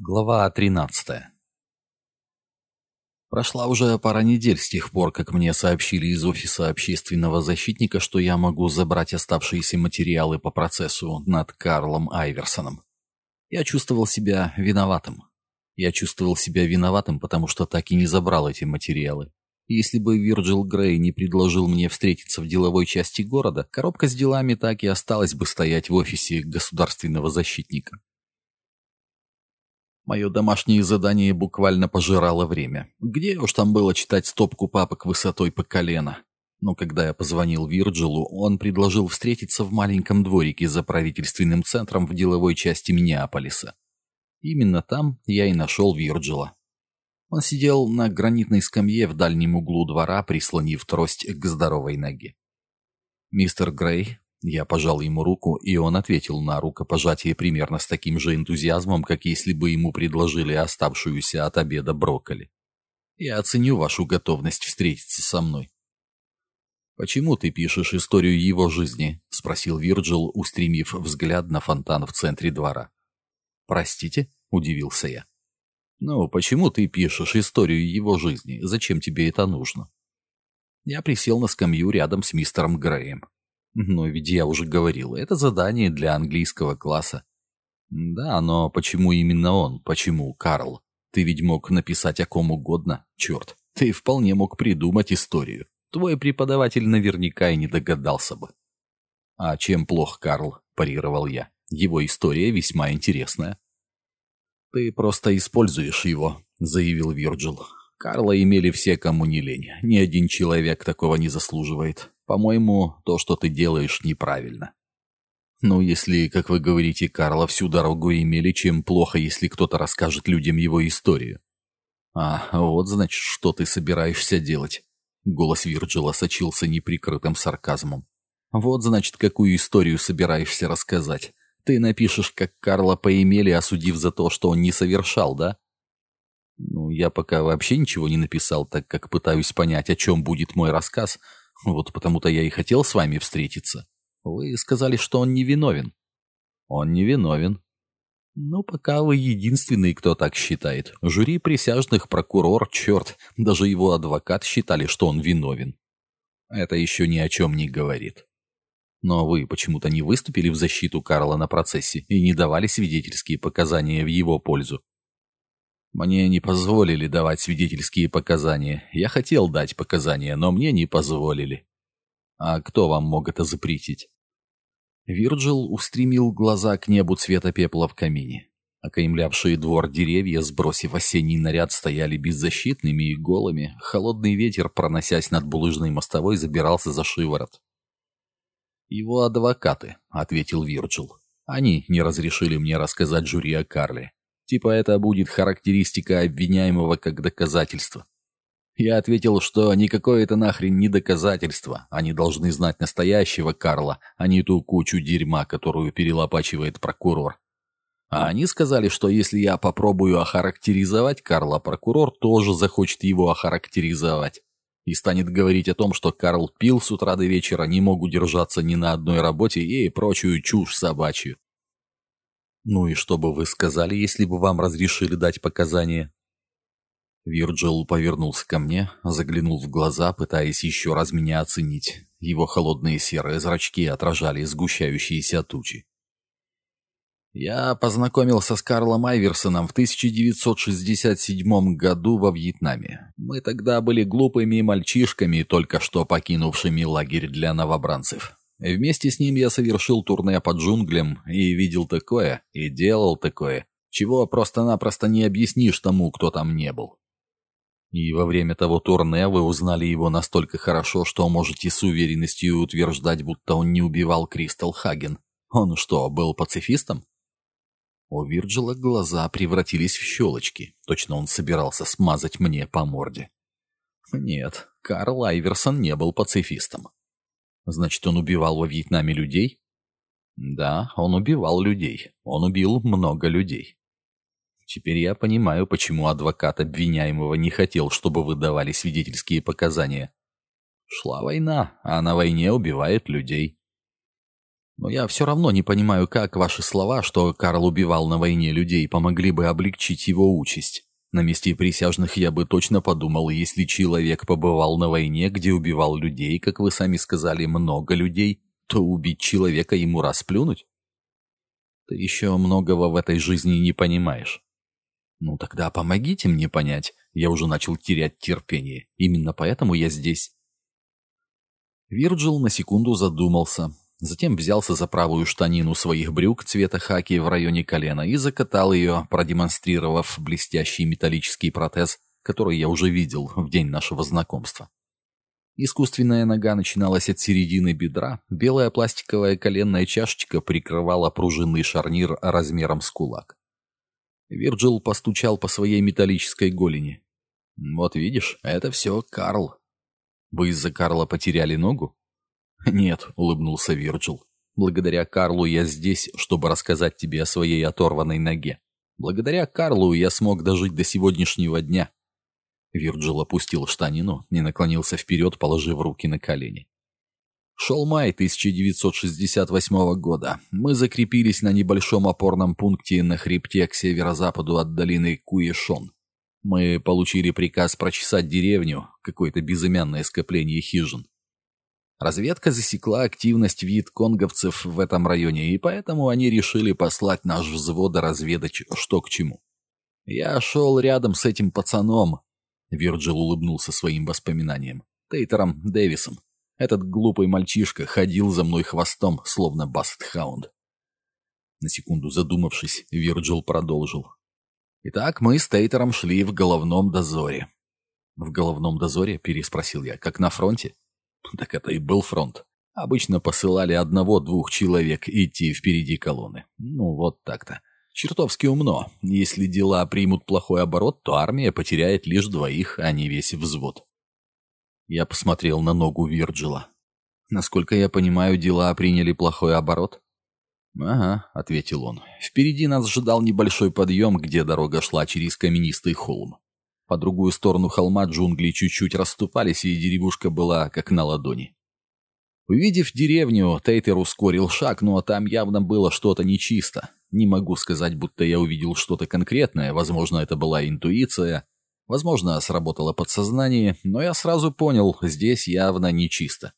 Глава 13 Прошла уже пара недель с тех пор, как мне сообщили из офиса общественного защитника, что я могу забрать оставшиеся материалы по процессу над Карлом Айверсоном. Я чувствовал себя виноватым. Я чувствовал себя виноватым, потому что так и не забрал эти материалы. если бы Вирджил Грей не предложил мне встретиться в деловой части города, коробка с делами так и осталась бы стоять в офисе государственного защитника. Мое домашнее задание буквально пожирало время. Где уж там было читать стопку папок высотой по колено? Но когда я позвонил Вирджилу, он предложил встретиться в маленьком дворике за правительственным центром в деловой части Миннеаполиса. Именно там я и нашел Вирджила. Он сидел на гранитной скамье в дальнем углу двора, прислонив трость к здоровой ноге. «Мистер Грей, я пожал ему руку, и он ответил на рукопожатие примерно с таким же энтузиазмом, как если бы ему предложили оставшуюся от обеда брокколи. «Я оценю вашу готовность встретиться со мной». «Почему ты пишешь историю его жизни?» — спросил Вирджил, устремив взгляд на фонтан в центре двора. «Простите?» — удивился я. «Ну, почему ты пишешь историю его жизни? Зачем тебе это нужно?» Я присел на скамью рядом с мистером Греем. Но ведь я уже говорил, это задание для английского класса. Да, но почему именно он? Почему Карл? Ты ведь мог написать о ком угодно. Черт, ты вполне мог придумать историю. Твой преподаватель наверняка и не догадался бы. А чем плох Карл? Парировал я. Его история весьма интересная. Ты просто используешь его, заявил Вирджил. Карла имели все, кому не лень. Ни один человек такого не заслуживает. По-моему, то, что ты делаешь, неправильно. Ну, если, как вы говорите, Карла всю дорогу имели, чем плохо, если кто-то расскажет людям его историю. А, вот, значит, что ты собираешься делать. Голос Вирджила сочился неприкрытым сарказмом. Вот, значит, какую историю собираешься рассказать. Ты напишешь, как Карла поимели, осудив за то, что он не совершал, да? Ну, я пока вообще ничего не написал, так как пытаюсь понять, о чем будет мой рассказ, вот потому-то я и хотел с вами встретиться. Вы сказали, что он невиновен. Он невиновен. Ну, пока вы единственный, кто так считает. Жюри присяжных, прокурор, черт, даже его адвокат считали, что он виновен. Это еще ни о чем не говорит. Но вы почему-то не выступили в защиту Карла на процессе и не давали свидетельские показания в его пользу. Мне не позволили давать свидетельские показания. Я хотел дать показания, но мне не позволили. А кто вам мог это запретить? Вирджил устремил глаза к небу цвета пепла в камине. Окаймлявшие двор деревья, сбросив осенний наряд, стояли беззащитными и голыми. Холодный ветер, проносясь над булыжной мостовой, забирался за шиворот. «Его адвокаты», — ответил Вирджил. «Они не разрешили мне рассказать жюри о Карле. Типа это будет характеристика обвиняемого как доказательство. Я ответил, что никакое это нахрен не доказательство. Они должны знать настоящего Карла, а не ту кучу дерьма, которую перелопачивает прокурор. А они сказали, что если я попробую охарактеризовать Карла, прокурор тоже захочет его охарактеризовать. И станет говорить о том, что Карл пил с утра до вечера, не мог удержаться ни на одной работе и прочую чушь собачью. «Ну и что бы вы сказали, если бы вам разрешили дать показания?» Вирджил повернулся ко мне, заглянул в глаза, пытаясь еще раз меня оценить. Его холодные серые зрачки отражали сгущающиеся тучи. Я познакомился с Карлом Айверсоном в 1967 году во Вьетнаме. Мы тогда были глупыми мальчишками, только что покинувшими лагерь для новобранцев. Вместе с ним я совершил турне по джунглям и видел такое, и делал такое, чего просто-напросто не объяснишь тому, кто там не был. И во время того турне вы узнали его настолько хорошо, что можете с уверенностью утверждать, будто он не убивал Кристал Хаген. Он что, был пацифистом? У Вирджила глаза превратились в щелочки. Точно он собирался смазать мне по морде. Нет, Карл Айверсон не был пацифистом. Значит, он убивал во Вьетнаме людей? Да, он убивал людей. Он убил много людей. Теперь я понимаю, почему адвокат обвиняемого не хотел, чтобы вы давали свидетельские показания. Шла война, а на войне убивают людей. Но я все равно не понимаю, как ваши слова, что Карл убивал на войне людей, помогли бы облегчить его участь. На месте присяжных я бы точно подумал, если человек побывал на войне, где убивал людей, как вы сами сказали, много людей, то убить человека ему расплюнуть? Ты еще многого в этой жизни не понимаешь. Ну тогда помогите мне понять. Я уже начал терять терпение. Именно поэтому я здесь. Вирджил на секунду задумался, Затем взялся за правую штанину своих брюк цвета хаки в районе колена и закатал ее, продемонстрировав блестящий металлический протез, который я уже видел в день нашего знакомства. Искусственная нога начиналась от середины бедра, белая пластиковая коленная чашечка прикрывала пружинный шарнир размером с кулак. Вирджил постучал по своей металлической голени. «Вот видишь, это все Карл. Вы из-за Карла потеряли ногу?» «Нет», — улыбнулся Вирджил. «Благодаря Карлу я здесь, чтобы рассказать тебе о своей оторванной ноге. Благодаря Карлу я смог дожить до сегодняшнего дня». Вирджил опустил штанину и наклонился вперед, положив руки на колени. Шел май 1968 года. Мы закрепились на небольшом опорном пункте на хребте к северо-западу от долины Куешон. Мы получили приказ прочесать деревню, какое-то безымянное скопление хижин. Разведка засекла активность вьетконговцев в этом районе, и поэтому они решили послать наш взвод разведать, что к чему. Я шел рядом с этим пацаном, Вирджил улыбнулся своим воспоминанием, Тейтером Дэвисом. Этот глупый мальчишка ходил за мной хвостом, словно Бассетхаунд. На секунду задумавшись, Вирджил продолжил. Итак, мы с Тейтером шли в головном дозоре. «В головном дозоре?» — переспросил я. «Как на фронте?» Так это и был фронт. Обычно посылали одного-двух человек идти впереди колонны. Ну, вот так-то. Чертовски умно. Если дела примут плохой оборот, то армия потеряет лишь двоих, а не весь взвод. Я посмотрел на ногу Вирджила. Насколько я понимаю, дела приняли плохой оборот? «Ага», — ответил он. «Впереди нас ждал небольшой подъем, где дорога шла через каменистый холм. По другую сторону холма джунгли чуть-чуть расступались, и деревушка была как на ладони. Увидев деревню, Тейтер ускорил шаг, но там явно было что-то нечисто. Не могу сказать, будто я увидел что-то конкретное, возможно, это была интуиция, возможно, сработало подсознание, но я сразу понял, здесь явно нечисто.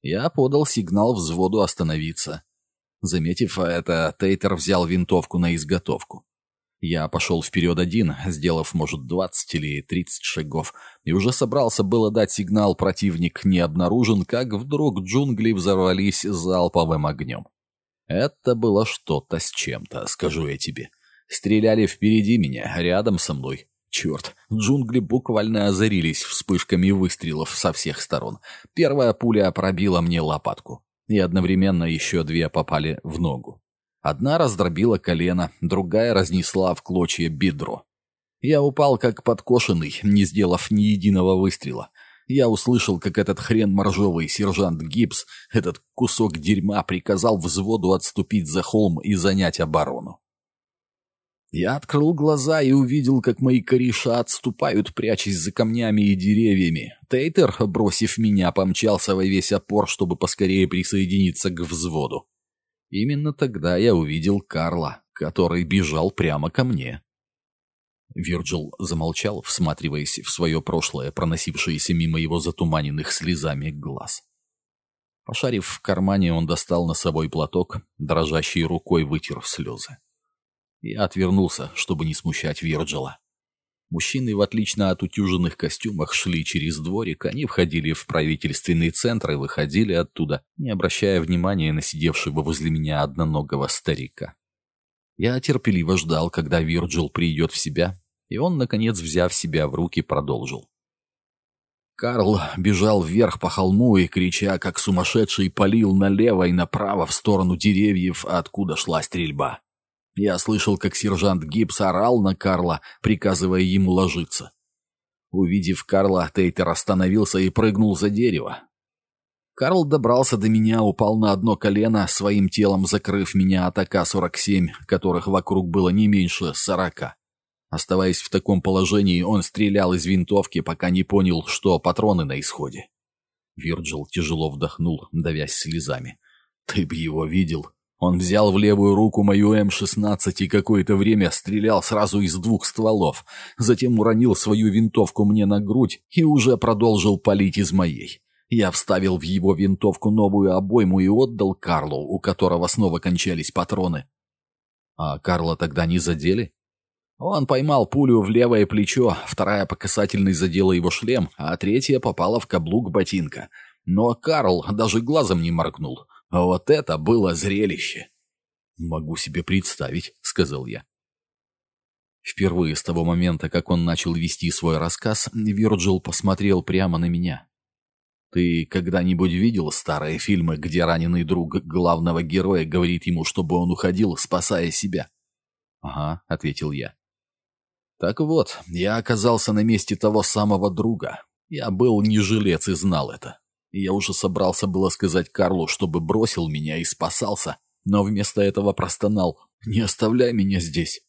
Я подал сигнал взводу остановиться. Заметив это, Тейтер взял винтовку на изготовку. Я пошел вперед один, сделав, может, 20 или 30 шагов, и уже собрался было дать сигнал «противник не обнаружен», как вдруг джунгли взорвались залповым огнем. Это было что-то с чем-то, скажу я тебе. Стреляли впереди меня, рядом со мной. Черт, джунгли буквально озарились вспышками выстрелов со всех сторон. Первая пуля пробила мне лопатку, и одновременно еще две попали в ногу. Одна раздробила колено, другая разнесла в клочья бедро. Я упал как подкошенный, не сделав ни единого выстрела. Я услышал, как этот хрен моржовый сержант Гибс, этот кусок дерьма, приказал взводу отступить за холм и занять оборону. Я открыл глаза и увидел, как мои кореша отступают, прячась за камнями и деревьями. Тейтер, бросив меня, помчался во весь опор, чтобы поскорее присоединиться к взводу. Именно тогда я увидел Карла, который бежал прямо ко мне. Вирджил замолчал, всматриваясь в свое прошлое, проносившееся мимо его затуманенных слезами глаз. Пошарив в кармане, он достал носовой платок, дрожащей рукой вытер слезы. Я отвернулся, чтобы не смущать Вирджила. Мужчины в отлично от утюженных костюмах шли через дворик, они входили в правительственный центр и выходили оттуда, не обращая внимания на сидевшего возле меня одноногого старика. Я терпеливо ждал, когда Вирджил придет в себя, и он, наконец, взяв себя в руки, продолжил. Карл бежал вверх по холму и, крича, как сумасшедший, палил налево и направо в сторону деревьев, откуда шла стрельба. Я слышал, как сержант Гибс орал на Карла, приказывая ему ложиться. Увидев Карла, Тейтер остановился и прыгнул за дерево. Карл добрался до меня, упал на одно колено, своим телом закрыв меня от АК-47, которых вокруг было не меньше сорока. Оставаясь в таком положении, он стрелял из винтовки, пока не понял, что патроны на исходе. Вирджил тяжело вдохнул, давясь слезами. Ты бы его видел. Он взял в левую руку мою М-16 и какое-то время стрелял сразу из двух стволов. Затем уронил свою винтовку мне на грудь и уже продолжил палить из моей. Я вставил в его винтовку новую обойму и отдал Карлу, у которого снова кончались патроны. А Карла тогда не задели? Он поймал пулю в левое плечо, вторая по касательной задела его шлем, а третья попала в каблук ботинка. Но Карл даже глазом не моргнул. Вот это было зрелище! «Могу себе представить», — сказал я. Впервые с того момента, как он начал вести свой рассказ, Вирджил посмотрел прямо на меня. Ты когда-нибудь видел старые фильмы, где раненый друг главного героя говорит ему, чтобы он уходил, спасая себя? Ага, ответил я. Так вот, я оказался на месте того самого друга. Я был не жилец и знал это. Я уже собрался было сказать Карлу, чтобы бросил меня и спасался, но вместо этого простонал «Не оставляй меня здесь».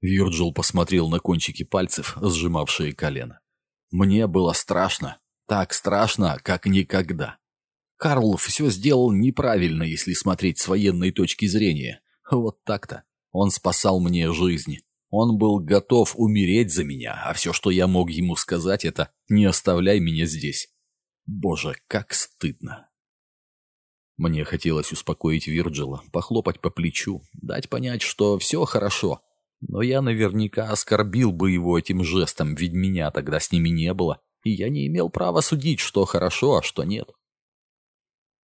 Вирджил посмотрел на кончики пальцев, сжимавшие колено. Мне было страшно, так страшно, как никогда. Карл все сделал неправильно, если смотреть с военной точки зрения. Вот так-то. Он спасал мне жизнь. Он был готов умереть за меня, а все, что я мог ему сказать, это «не оставляй меня здесь». Боже, как стыдно. Мне хотелось успокоить Вирджила, похлопать по плечу, дать понять, что все хорошо. Но я наверняка оскорбил бы его этим жестом, ведь меня тогда с ними не было и я не имел права судить, что хорошо, а что нет.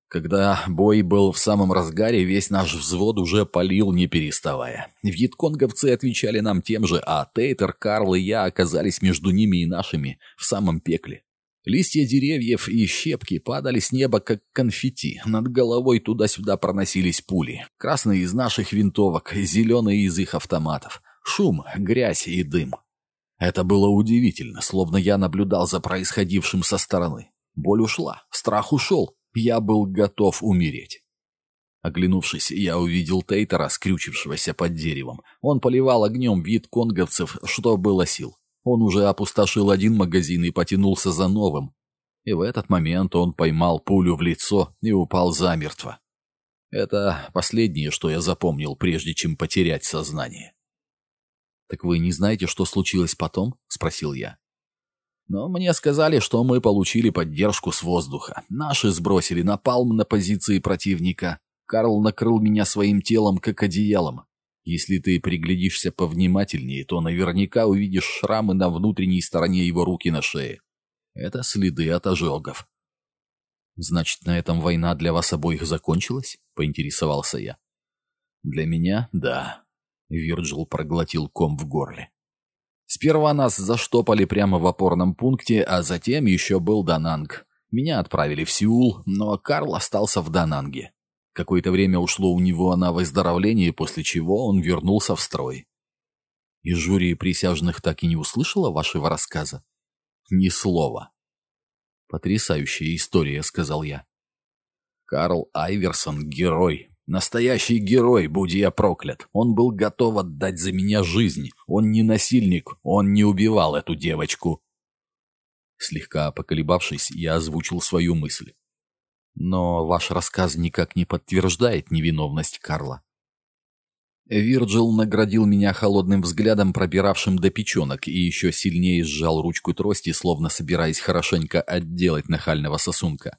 Когда бой был в самом разгаре, весь наш взвод уже палил, не переставая. Вьетконговцы отвечали нам тем же, а Тейтер, Карл и я оказались между ними и нашими, в самом пекле. Листья деревьев и щепки падали с неба, как конфетти. Над головой туда-сюда проносились пули. Красные из наших винтовок, зеленые из их автоматов. Шум, грязь и дым. Это было удивительно, словно я наблюдал за происходившим со стороны. Боль ушла, страх ушел, я был готов умереть. Оглянувшись, я увидел Тейтера, скрючившегося под деревом. Он поливал огнем вид конговцев, что было сил. Он уже опустошил один магазин и потянулся за новым. И в этот момент он поймал пулю в лицо и упал замертво. Это последнее, что я запомнил, прежде чем потерять сознание. «Так вы не знаете, что случилось потом?» — спросил я. «Но мне сказали, что мы получили поддержку с воздуха. Наши сбросили напалм на позиции противника. Карл накрыл меня своим телом, как одеялом. Если ты приглядишься повнимательнее, то наверняка увидишь шрамы на внутренней стороне его руки на шее. Это следы от ожогов». «Значит, на этом война для вас обоих закончилась?» — поинтересовался я. «Для меня — да. Вирджил проглотил ком в горле. Сперва нас заштопали прямо в опорном пункте, а затем еще был Дананг. Меня отправили в Сеул, но Карл остался в Дананге. Какое-то время ушло у него на выздоровление, после чего он вернулся в строй. И жюри присяжных так и не услышала вашего рассказа? Ни слова. Потрясающая история, сказал я. Карл Айверсон — герой, Настоящий герой, будь я проклят. Он был готов отдать за меня жизнь. Он не насильник, он не убивал эту девочку. Слегка поколебавшись, я озвучил свою мысль. Но ваш рассказ никак не подтверждает невиновность Карла. Вирджил наградил меня холодным взглядом, пробиравшим до печенок, и еще сильнее сжал ручку трости, словно собираясь хорошенько отделать нахального сосунка.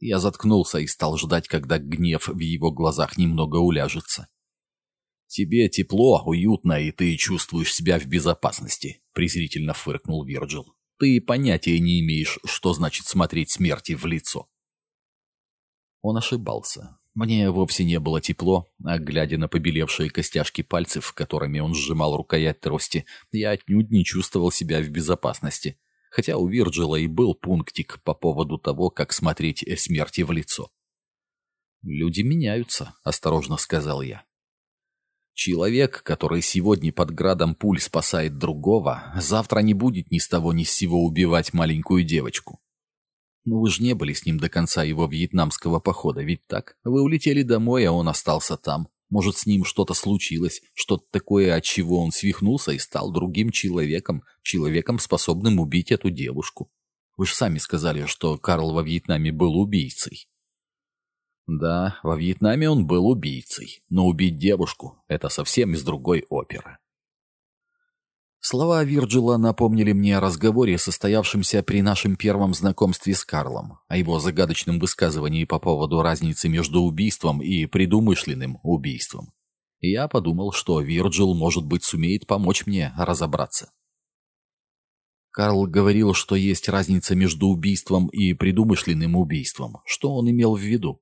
Я заткнулся и стал ждать, когда гнев в его глазах немного уляжется. «Тебе тепло, уютно, и ты чувствуешь себя в безопасности», — презрительно фыркнул Вирджил. «Ты понятия не имеешь, что значит смотреть смерти в лицо». Он ошибался. Мне вовсе не было тепло, а глядя на побелевшие костяшки пальцев, которыми он сжимал рукоять трости, я отнюдь не чувствовал себя в безопасности хотя у Вирджила и был пунктик по поводу того, как смотреть смерти в лицо. «Люди меняются», — осторожно сказал я. Человек, который сегодня под градом пуль спасает другого, завтра не будет ни с того ни с сего убивать маленькую девочку. Ну вы же не были с ним до конца его вьетнамского похода, ведь так? Вы улетели домой, а он остался там. Может, с ним что-то случилось, что-то такое, от чего он свихнулся и стал другим человеком, человеком, способным убить эту девушку. Вы же сами сказали, что Карл во Вьетнаме был убийцей. Да, во Вьетнаме он был убийцей, но убить девушку — это совсем из другой оперы. Слова Вирджила напомнили мне о разговоре, состоявшемся при нашем первом знакомстве с Карлом, о его загадочном высказывании по поводу разницы между убийством и предумышленным убийством. Я подумал, что Вирджил, может быть, сумеет помочь мне разобраться. Карл говорил, что есть разница между убийством и предумышленным убийством. Что он имел в виду?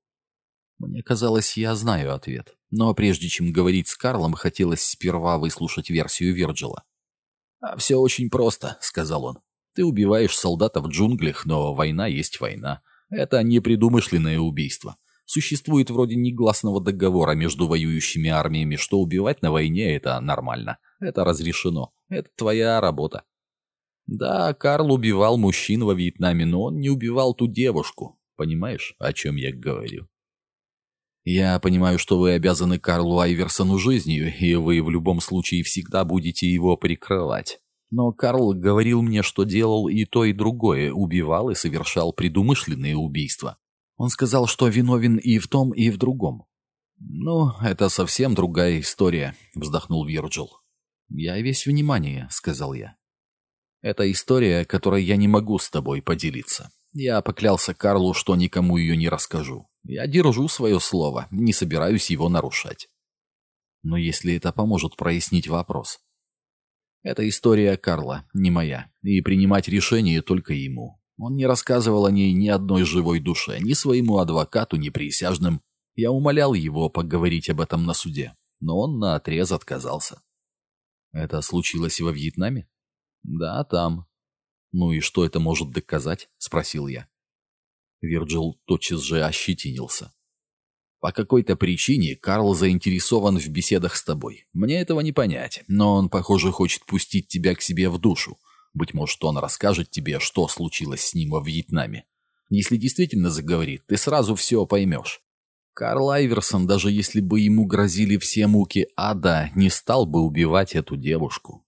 Мне казалось, я знаю ответ. Но прежде чем говорить с Карлом, хотелось сперва выслушать версию Вирджила. «А все очень просто», — сказал он. «Ты убиваешь солдата в джунглях, но война есть война. Это не предумышленное убийство. Существует вроде негласного договора между воюющими армиями, что убивать на войне — это нормально. Это разрешено. Это твоя работа. Да, Карл убивал мужчин во Вьетнаме, но он не убивал ту девушку. Понимаешь, о чем я говорю? Я понимаю, что вы обязаны Карлу Айверсону жизнью, и вы в любом случае всегда будете его прикрывать. Но Карл говорил мне, что делал и то, и другое, убивал и совершал предумышленные убийства. Он сказал, что виновен и в том, и в другом. «Ну, это совсем другая история», — вздохнул Вирджил. «Я весь внимание», — сказал я. «Это история, которой я не могу с тобой поделиться. Я поклялся Карлу, что никому ее не расскажу. Я держу свое слово, не собираюсь его нарушать. Но если это поможет прояснить вопрос. Это история Карла, не моя, и принимать решение только ему. Он не рассказывал о ней ни одной живой душе, ни своему адвокату, ни присяжным. Я умолял его поговорить об этом на суде, но он наотрез отказался. Это случилось во Вьетнаме? Да, там. Ну и что это может доказать? Спросил я. Вирджил тотчас же ощетинился. «По какой-то причине Карл заинтересован в беседах с тобой. Мне этого не понять, но он, похоже, хочет пустить тебя к себе в душу. Быть может, он расскажет тебе, что случилось с ним во Вьетнаме. Если действительно заговорит, ты сразу все поймешь. Карл Айверсон, даже если бы ему грозили все муки ада, не стал бы убивать эту девушку.